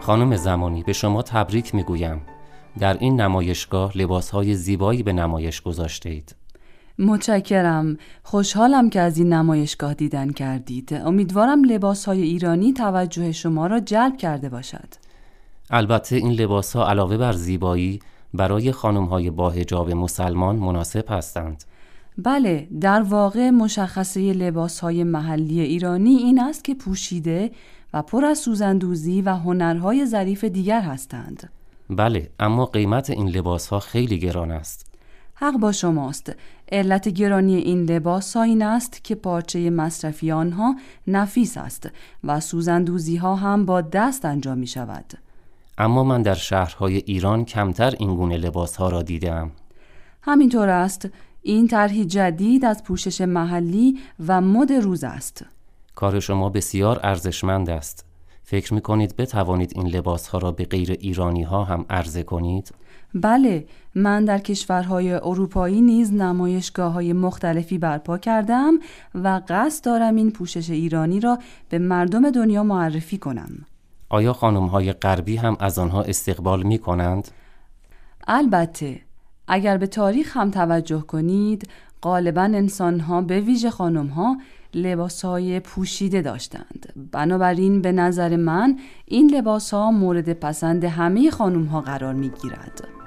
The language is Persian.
خانم زمانی به شما تبریک می‌گویم. در این نمایشگاه لباسهای زیبایی به نمایش گذاشته اید متشکرم. خوشحالم که از این نمایشگاه دیدن کردید. امیدوارم لباسهای ایرانی توجه شما را جلب کرده باشد. البته این لباس ها علاوه بر زیبایی برای خانم های با هجاب مسلمان مناسب هستند. بله در واقع مشخصه لباس های محلی ایرانی این است که پوشیده و پر از سوزندوزی و هنرهای ظریف دیگر هستند. بله اما قیمت این لباس ها خیلی گران است. حق با شماست. علت گرانی این لباس ها این است که پارچه مصرفی آنها نفیس است و سوزندوزی ها هم با دست انجام می شود اما من در شهرهای ایران کمتر این گونه لباس ها را دیدم همینطور است. این طرحی جدید از پوشش محلی و مد روز است کار شما بسیار ارزشمند است فکر می کنید بتوانید این لباس ها را به غیر ایرانی ها هم عرضه کنید؟ بله من در کشورهای اروپایی نیز نمایشگاه های مختلفی برپا کردم و قصد دارم این پوشش ایرانی را به مردم دنیا معرفی کنم آیا خانم های غربی هم از آنها استقبال می کنند؟ البته اگر به تاریخ هم توجه کنید غالبا انسان ها به ویژه خانم ها لباس های پوشیده داشتند. بنابراین به نظر من این لباس ها مورد پسند همه خانم ها قرار می گیرد